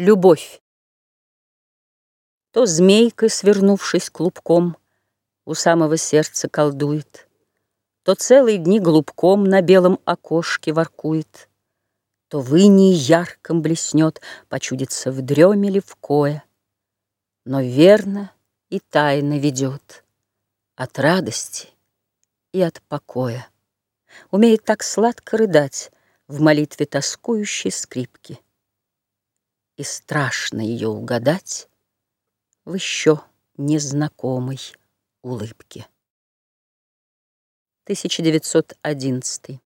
Любовь. То змейка, свернувшись клубком, У самого сердца колдует, То целые дни голубком На белом окошке воркует, То в инии ярком блеснет, Почудится в дреме ли в кое, Но верно и тайно ведет От радости и от покоя. Умеет так сладко рыдать В молитве тоскующей скрипки и страшно ее угадать В еще незнакомой улыбке. 1911